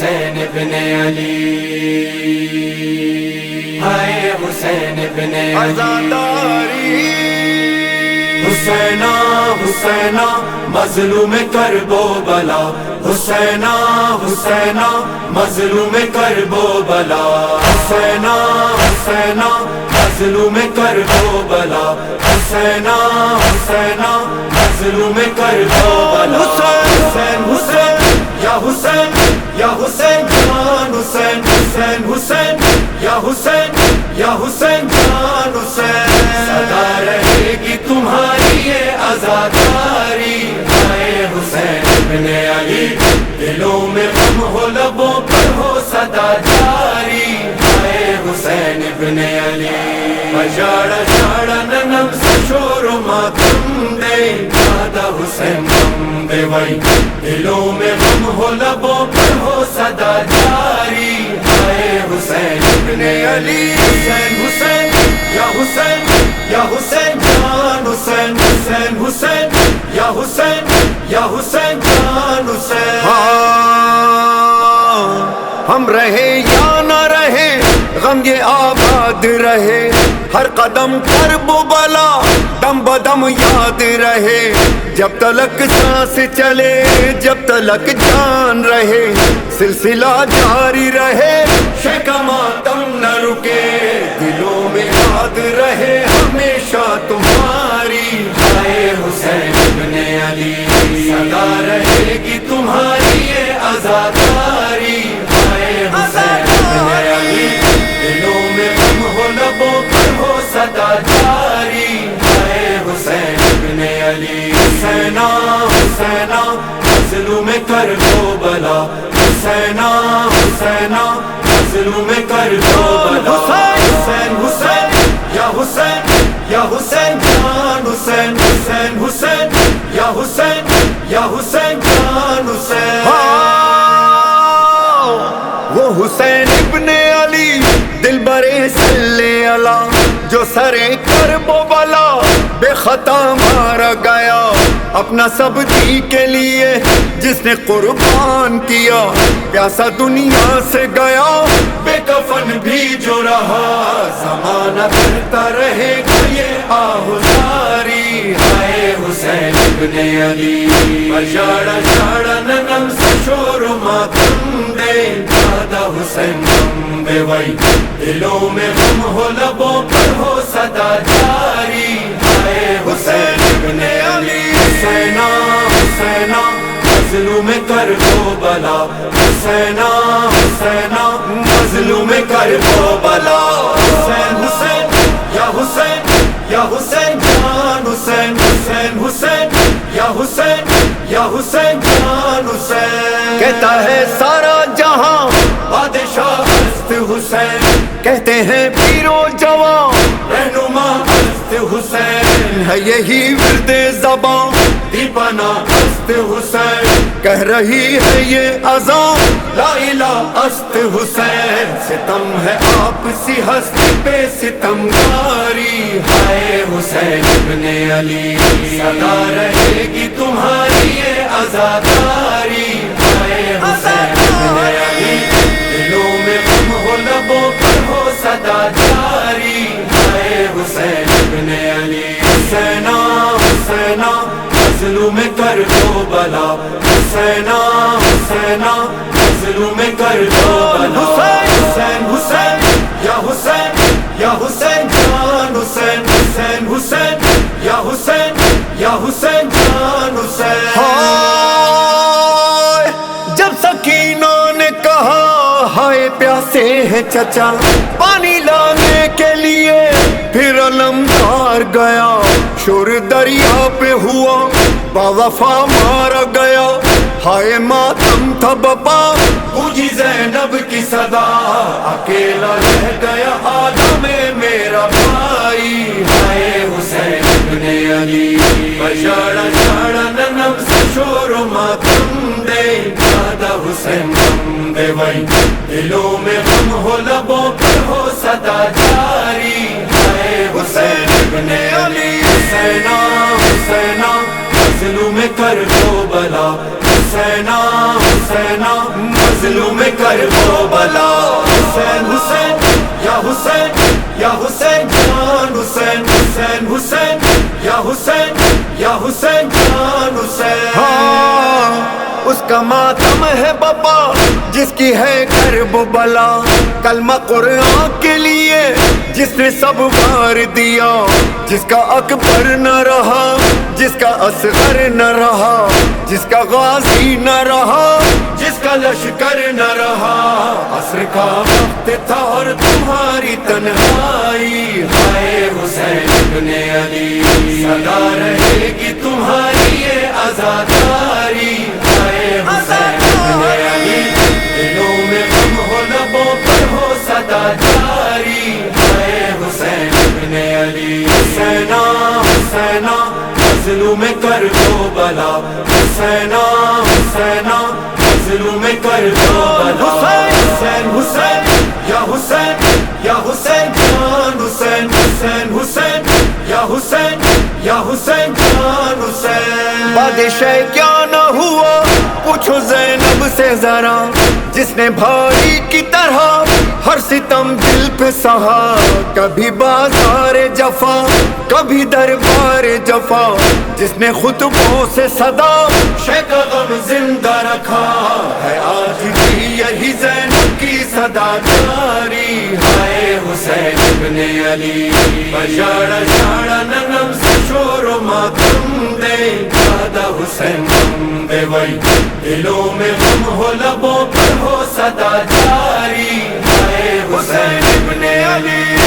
حسین ابن علی۔ ہائے حسین ابن علی۔ حسینا حسینا مظلوم کر بو بلا۔ حسینا حسینا مظلوم کر بو بلا۔ حسینا حسینا مظلوم کر بو بلا۔ حسینا حسینا مظلوم کر بو بلا۔ حسین حسین۔ یا حسین یا حسین جان، حسین حسین حسین، یا حسین یا حسین جان، حسین. صدا رہے گی تمہاری یہ آزاداری۔ حسین ابن علی، دلوں میں غم ہو، لبوں پر ہو صدا جاری حسین ابن علی بجاڑا شاڑا ننم شور و ماتم دے دادا حسین غم دے وئی دلوں میں غم ہو لبوں پر ہو صدا جاری آئے حسین ابن علی حسین حسین یا حسین یا حسین جان حسین حسین حسین یا حسین یا حسین جان حسین ہم رہے یا نہ رہے، غم یہ آباد رہے۔ ہر قدم پر بلا، دم بدم یاد رہے۔ جب تلک سانس چلے، جب تلک جان رہے۔ سلسلہ جاری رہے شکماتم نہ رکے۔ دلوں میں یاد رہے، ہمیشہ تمہاری۔ حسین ابن علی، صدا رہے گی تمہاری یہ حسینا حسینا مظلوم کر دو بلا۔ حسین حسین یا حسین یا حسین جان۔ حسین حسین حسین یا حسین یا حسین جان۔ حسین۔ وہ حسین ابن علی دل برے سلے اللہ جو سرے کر بلا بے خطا مارا گیا۔ اپنا سب دی کے لیے جس نے قربان کیا، پیاسا دنیا سے گیا۔ بے کفن بھی جو رہا، زمانہ کرتا رہے گا۔ یہ آہزاری آئے حسین ابن علی۔ بجاڑا شاڑا ننم سے شور ماتم دے۔ دادا حسین غم دے وئی دلوں میں غم ہو، لبوں پر ہو، صدا جاری۔ مظلوم کر دو بلا حسینا حسینا مظلوم کر دو بلا حسین حسین یا حسین یا حسین جان حسین حسین حسین یا حسین یا حسین جان حسین۔ کہتا ہے سارا جہاں بادشاہ ہست حسین۔ کہتے ہیں پیرو جوان رہنما ہست حسین۔ ہے یہی ورد زبان۔ دیپنا ہست حسین۔ کہہ رہی ہے یہ اذان لا الہ است حسین، ستم ہے آپ سی ہست پہ ستم گاری ہے حسین ابن علی، صدا رہے گی تمہاری مظلوم کر دو بلا۔ حسینا حسینا مظلوم کر دو بلا۔ حسین حسین یا حسین یا حسین جان۔ حسین حسین حسین یا حسین یا حسین جان۔ حسین۔ ہائے جب سکینہ نے کہا ہائے پیاسے ہیں چچا۔ پانی لانے کے لیے پھر علمدار گیا۔ شور دریا پہ ہوا با وفا مارا گیا۔ ہائے ماتم تھا بپا بوجھی زینب کی صدا۔ اکیلا رہ گیا آدم میرا بھائی۔ ہائے حسین ابن علی۔ بشاڑا شاڑا ننم سے شور ماتم دے۔ دادا حسین غم دے وئی دلوں میں غم ہو لبوں پر ہو صدا جاری۔ ہائے حسین ابن علی۔ حسینہ حسینہ مظلوم کر دو بلا۔ حسینا حسینا، مظلوم کر دو بلا۔ حسین حسین، یا حسین یا حسین جان۔ حسین حسین حسین، یا حسین یا حسین جان۔ حسین۔ ہاں، اس کا ماتم ہے بابا۔ جس کی ہے کرب بلا۔ کلمہ قرآن کے لیے جس نے سب مار دیا۔ جس کا اکبر نہ رہا، جس کا اصغر نہ رہا۔ جس کا غازی نہ رہا، جس کا لشکر نہ رہا۔ عصر کا وقت تھا اور تمہاری تنہائی۔ ہائے حسین ابن علی، صدا رہے گی تمہاری یہ آزاداری۔ جاری ہے حسین ابن علی۔ حسینا حسینا ظلم کر دو بلا۔ حسینا حسینا ظلم کر دو بلا۔ حسین حسین یا حسین یا حسین جان حسین حسین حسین یا حسین یا حسین جان حسین۔ بادشاہ کیا نہ ہوا؟ پوچھو زینب سے ذرا۔ جس نے بھائی کی طرح ہر ستم دل پہ سہا، کبھی بازار جفا، کبھی دربار جفا۔ جس نے خطبوں سے صدا کا غم زندہ رکھا۔ ہے آج بھی یہی زین کی صدا جاری ہائے حسین ابن علی بشاڑا شاڑا ننم سے شور و ماتم دے۔ دادا حسین غم دے وئی دلوں میں غم ہو، لبوں پر ہو صدا جاری ابن علی۔